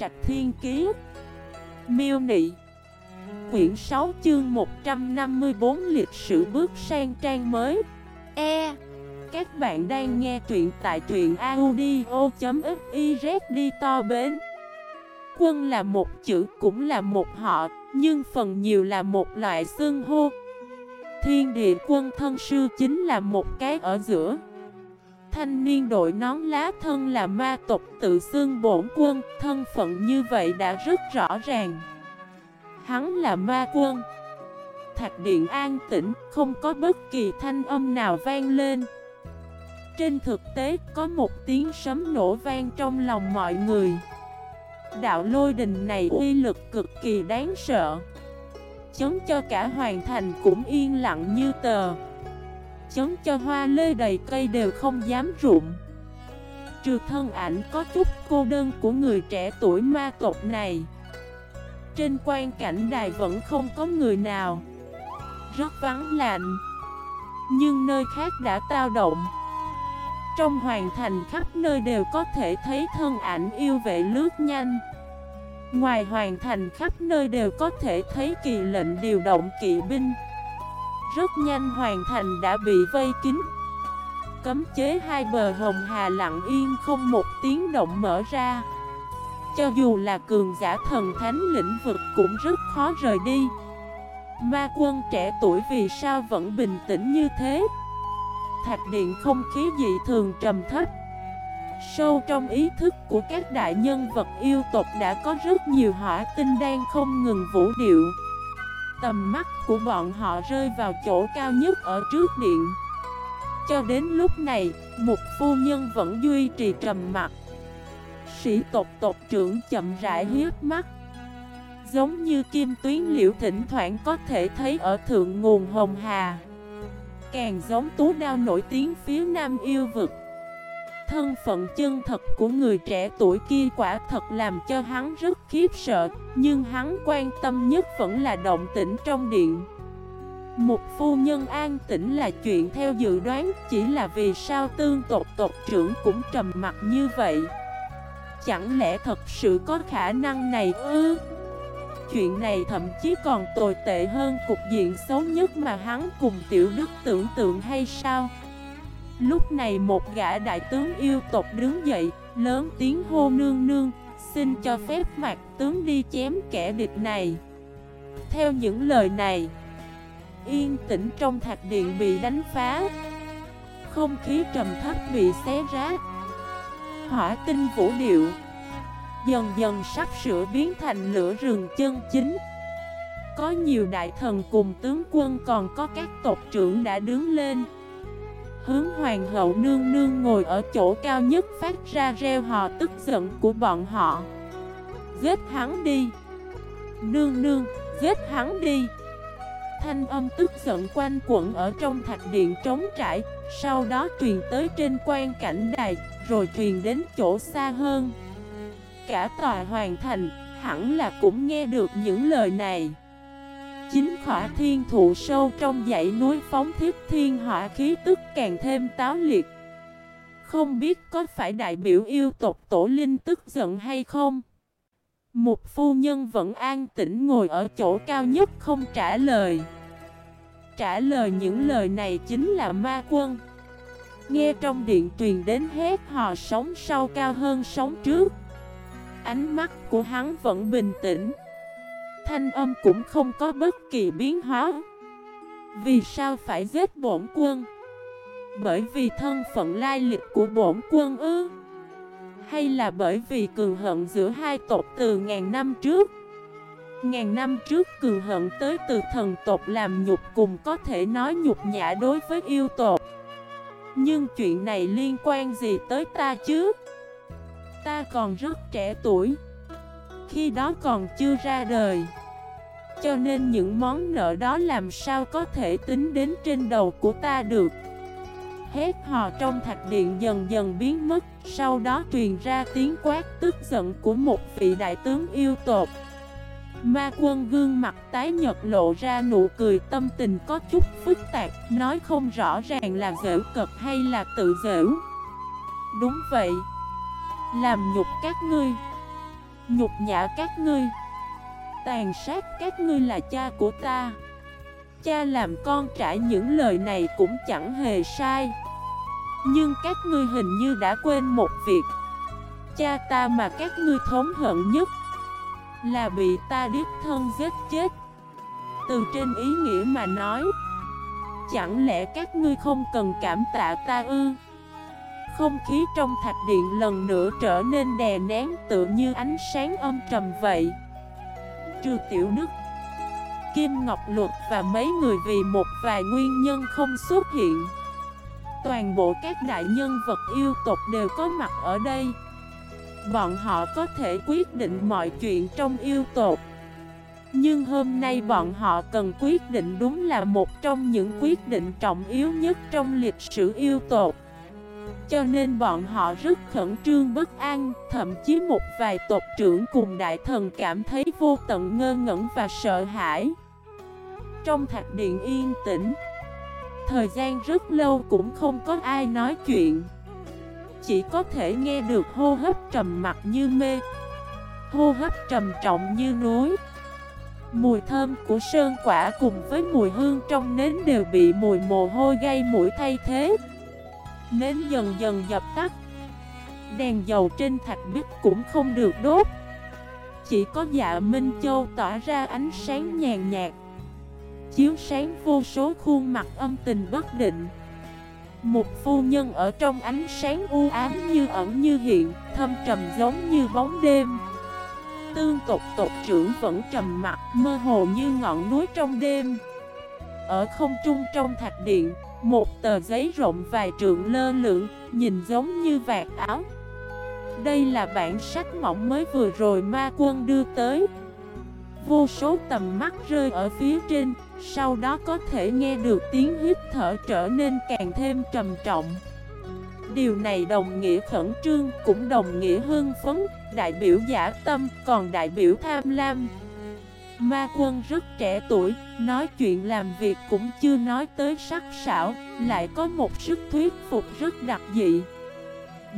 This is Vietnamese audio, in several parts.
Trạch Thiên Kiế Miêu Nị. Quyển 6 chương 154 lịch sử bước sang trang mới. E. Các bạn đang nghe truyện tại truyện audio.xyz đi to bến. Quân là một chữ cũng là một họ, Nhưng phần nhiều là một loại xương hô. Thiên địa quân thân sư chính là một cái ở giữa. Thanh niên đội nón lá thân là ma tộc tự xưng bổn quân, Thân phận như vậy đã rất rõ ràng. Hắn là ma quân. Thạch điện an tĩnh Không có bất kỳ thanh âm nào vang lên. Trên thực tế, có một tiếng sấm nổ vang trong lòng mọi người. Đạo lôi đình này uy lực cực kỳ đáng sợ. Chống cho cả hoàn thành cũng yên lặng như tờ. Chấn cho hoa lê đầy cây đều không dám rụng. Trừ thân ảnh có chút cô đơn của người trẻ tuổi ma tộc này. Trên quan cảnh đài vẫn không có người nào. Rất vắng lạnh. Nhưng nơi khác đã tao động. Trong hoàng thành khắp nơi đều có thể thấy thân ảnh yêu vệ lướt nhanh. Ngoài hoàng thành khắp nơi đều có thể thấy kỳ lệnh điều động kỵ binh. Rất nhanh hoàn thành đã bị vây kín. Cấm chế hai bờ hồng hà lặng yên không một tiếng động mở ra. Cho dù là cường giả thần thánh lĩnh vực cũng rất khó rời đi. Ma quân trẻ tuổi vì sao vẫn bình tĩnh như thế? Thạch điện không khí dị thường trầm thấp. Sâu trong ý thức của các đại nhân vật yêu tộc đã có rất nhiều hỏa tinh đang không ngừng vũ điệu. Tầm mắt của bọn họ rơi vào chỗ cao nhất ở trước điện. Cho đến lúc này, một phu nhân vẫn duy trì trầm mặt Sĩ tộc tộc trưởng chậm rãi hiếp mắt. Giống như kim tuyến liễu thỉnh thoảng có thể thấy ở thượng nguồn Hồng Hà. Càng giống tú đao nổi tiếng phía nam yêu vực. Thân phận chân thật của người trẻ tuổi kia quả thật làm cho hắn rất khiếp sợ, Nhưng hắn quan tâm nhất vẫn là động tĩnh trong điện. Một phu nhân an tĩnh là chuyện theo dự đoán, Chỉ là vì sao tương tộc tộc trưởng cũng trầm mặt như vậy. Chẳng lẽ thật sự có khả năng này ư? Chuyện này thậm chí còn tồi tệ hơn cục diện xấu nhất mà hắn cùng tiểu đức tưởng tượng hay sao? Lúc này một gã đại tướng yêu tộc đứng dậy, lớn tiếng hô nương nương, xin cho phép mặt tướng đi chém kẻ địch này. Theo những lời này, yên tĩnh trong thạch điện bị đánh phá, không khí trầm thấp bị xé rách, hỏa tinh vũ điệu, dần dần sắp sửa biến thành lửa rừng chân chính. Có nhiều đại thần cùng tướng quân còn có các tộc trưởng đã đứng lên Hướng hoàng hậu nương nương ngồi ở chỗ cao nhất phát ra reo hò tức giận của bọn họ. Giết hắn đi. Nương nương, giết hắn đi. Thanh âm tức giận quanh quẩn ở trong thạch điện trống trải Sau đó truyền tới trên quan cảnh đài Rồi truyền đến chỗ xa hơn. Cả tòa hoàng thành hẳn là cũng nghe được những lời này. Chính khỏa thiên thụ sâu trong dãy núi phóng thiết thiên hỏa khí tức càng thêm táo liệt. Không biết có phải đại biểu yêu tộc tổ linh tức giận hay không? Một phu nhân vẫn an tĩnh ngồi ở chỗ cao nhất không trả lời. Trả lời những lời này chính là ma quân. Nghe trong điện truyền đến hết hò sống sau cao hơn sống trước. Ánh mắt của hắn vẫn bình tĩnh thanh âm cũng không có bất kỳ biến hóa Vì sao phải giết bổn quân? Bởi vì thân phận lai lịch của bổn quân ư? Hay là bởi vì cường hận giữa hai tộc từ ngàn năm trước? Ngàn năm trước cường hận tới từ thần tộc làm nhục cùng có thể nói nhục nhã đối với yêu tộc Nhưng chuyện này liên quan gì tới ta chứ? Ta còn rất trẻ tuổi, khi đó còn chưa ra đời cho nên những món nợ đó làm sao có thể tính đến trên đầu của ta được? Hét hò trong thạch điện dần dần biến mất, Sau đó truyền ra tiếng quát tức giận của một vị đại tướng yêu tột Ma quân gương mặt tái nhật lộ ra nụ cười tâm tình có chút phức tạp, Nói không rõ ràng là dễu cực hay là tự dễu Đúng vậy. Làm nhục các ngươi. Nhục nhã các ngươi. Tàn sát các ngươi là cha của ta. Cha làm con trả những lời này cũng chẳng hề sai. Nhưng các ngươi hình như đã quên một việc. Cha ta mà các ngươi thống hận nhất Là bị ta đứt thân giết chết. Từ trên ý nghĩa mà nói, Chẳng lẽ các ngươi không cần cảm tạ ta ư? Không khí trong thạch điện lần nữa trở nên đè nén tựa như ánh sáng âm trầm vậy. Trừ tiểu đức. Kim Ngọc Luật và mấy người vì một vài nguyên nhân không xuất hiện. Toàn bộ các đại nhân vật yêu tộc đều có mặt ở đây. Bọn họ có thể quyết định mọi chuyện trong yêu tộc. Nhưng hôm nay bọn họ cần quyết định đúng là một trong những quyết định trọng yếu nhất trong lịch sử yêu tộc cho nên bọn họ rất khẩn trương bất an, Thậm chí một vài tộc trưởng cùng đại thần cảm thấy vô tận ngơ ngẩn và sợ hãi. Trong thạch điện yên tĩnh, Thời gian rất lâu cũng không có ai nói chuyện. Chỉ có thể nghe được hô hấp trầm mặt như mê, Hô hấp trầm trọng như núi. Mùi thơm của sơn quả cùng với mùi hương trong nến đều bị mùi mồ hôi gây mũi thay thế. Nến dần dần dập tắt. Đèn dầu trên thạch bích cũng không được đốt. Chỉ có dạ Minh Châu tỏa ra ánh sáng nhàn nhạt. Chiếu sáng vô số khuôn mặt âm tình bất định. Một phu nhân ở trong ánh sáng u ám như ẩn như hiện, Thâm trầm giống như bóng đêm. Tương tộc tộc trưởng vẫn trầm mặt Mơ hồ như ngọn núi trong đêm. Ở không trung trong thạch điện một tờ giấy rộng vài trượng lơ lửng, nhìn giống như vạt áo. Đây là bản sách mỏng mới vừa rồi ma quân đưa tới. Vô số tầm mắt rơi ở phía trên Sau đó có thể nghe được tiếng hít thở trở nên càng thêm trầm trọng. Điều này đồng nghĩa khẩn trương cũng đồng nghĩa hưng phấn Đại biểu giả tâm còn đại biểu tham lam. Ma quân rất trẻ tuổi, nói chuyện làm việc cũng chưa nói tới sắc sảo, lại có một sức thuyết phục rất đặc dị.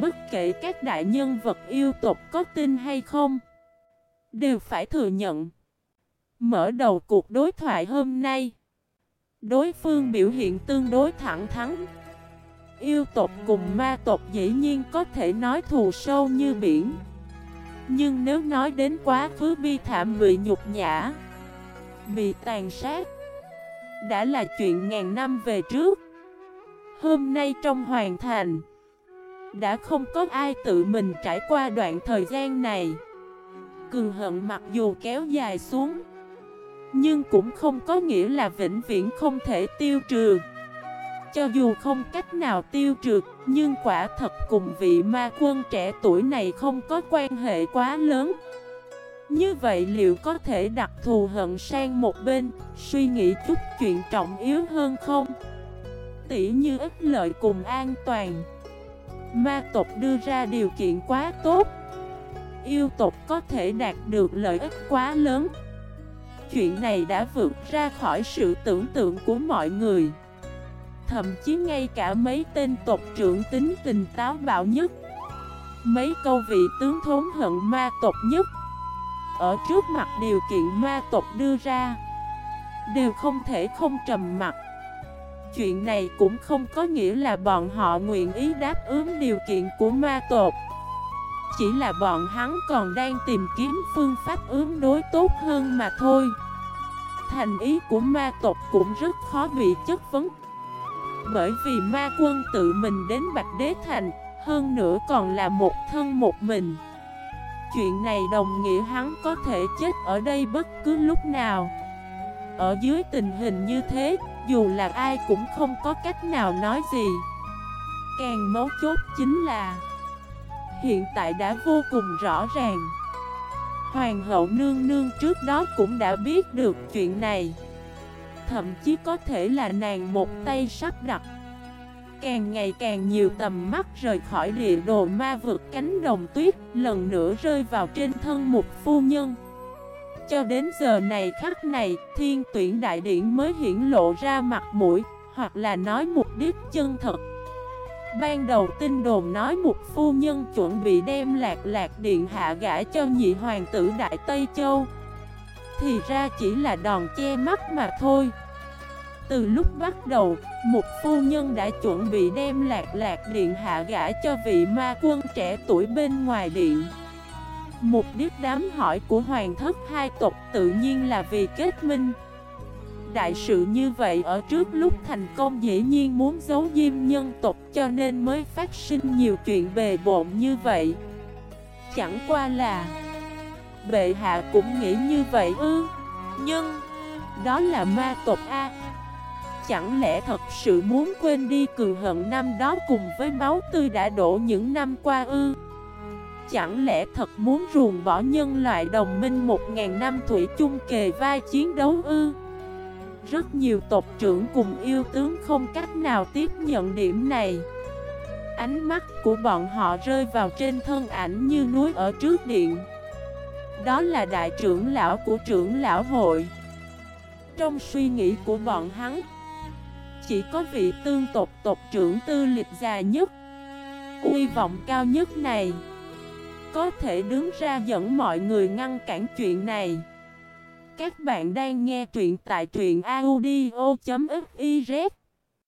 Bất kể các đại nhân vật yêu tộc có tin hay không, đều phải thừa nhận. Mở đầu cuộc đối thoại hôm nay, đối phương biểu hiện tương đối thẳng thắn. Yêu tộc cùng ma tộc dĩ nhiên có thể nói thù sâu như biển. Nhưng nếu nói đến quá khứ bi thảm bị nhục nhã Bị tàn sát. Đã là chuyện ngàn năm về trước. Hôm nay trong hoàn thành Đã không có ai tự mình trải qua đoạn thời gian này. Cường hận mặc dù kéo dài xuống Nhưng cũng không có nghĩa là vĩnh viễn không thể tiêu trừ. Cho dù không cách nào tiêu trừ, nhưng quả thật cùng vị ma quân trẻ tuổi này không có quan hệ quá lớn. Như vậy liệu có thể đặt thù hận sang một bên, suy nghĩ chút chuyện trọng yếu hơn không? Tỉ như ích lợi cùng an toàn. Ma tộc đưa ra điều kiện quá tốt. Yêu tộc có thể đạt được lợi ích quá lớn. Chuyện này đã vượt ra khỏi sự tưởng tượng của mọi người. Thậm chí ngay cả mấy tên tộc trưởng tính tình táo bạo nhất Mấy câu vị tướng thốn hận ma tộc nhất ở trước mặt điều kiện ma tộc đưa ra. Đều không thể không trầm mặt Chuyện này cũng không có nghĩa là bọn họ nguyện ý đáp ứng điều kiện của ma tộc. Chỉ là bọn hắn còn đang tìm kiếm phương pháp ứng đối tốt hơn mà thôi. Thành ý của ma tộc cũng rất khó bị chất vấn. Bởi vì ma quân tự mình đến Bạch Đế Thành, Hơn nữa còn là một thân một mình. Chuyện này đồng nghĩa hắn có thể chết ở đây bất cứ lúc nào. Ở dưới tình hình như thế, Dù là ai cũng không có cách nào nói gì. Càng mấu chốt chính là, Hiện tại đã vô cùng rõ ràng. Hoàng hậu nương nương trước đó cũng đã biết được chuyện này. Thậm chí có thể là nàng một tay sắp đặt Càng ngày càng nhiều tầm mắt rời khỏi địa đồ ma vực cánh đồng tuyết, Lần nữa rơi vào trên thân một phu nhân. Cho đến giờ này khắc này, Thiên tuyển đại điển mới hiển lộ ra mặt mũi, Hoặc là nói mục đích chân thật. Ban đầu tin đồn nói một phu nhân chuẩn bị đem lạc lạc điện hạ gã cho nhị hoàng tử Đại Tây Châu. Thì ra chỉ là đòn che mắt mà thôi. Từ lúc bắt đầu, một phu nhân đã chuẩn bị đem lạc lạc điện hạ gã cho vị ma quân trẻ tuổi bên ngoài điện. Mục đích đám hỏi của hoàng thất hai tộc tự nhiên là vì kết minh. Đại sự như vậy ở trước lúc thành công dĩ nhiên muốn giấu diêm nhân tộc cho nên mới phát sinh nhiều chuyện bề bộn như vậy. Chẳng qua là Bệ hạ cũng nghĩ như vậy ư? Nhưng Đó là ma tộc A. Chẳng lẽ thật sự muốn quên đi cừu hận năm đó cùng với máu tươi đã đổ những năm qua ư? Chẳng lẽ thật muốn ruồng bỏ nhân loại đồng minh một ngàn năm thủy chung kề vai chiến đấu ư? Rất nhiều tộc trưởng cùng yêu tướng không cách nào tiếp nhận điểm này. Ánh mắt của bọn họ rơi vào trên thân ảnh như núi ở trước điện. Đó là đại trưởng lão của trưởng lão hội. Trong suy nghĩ của bọn hắn chỉ có vị tương tộc tộc trưởng tư lịch già nhất Uy vọng cao nhất này có thể đứng ra dẫn mọi người ngăn cản chuyện này. Các bạn đang nghe truyện tại truyện audio.fif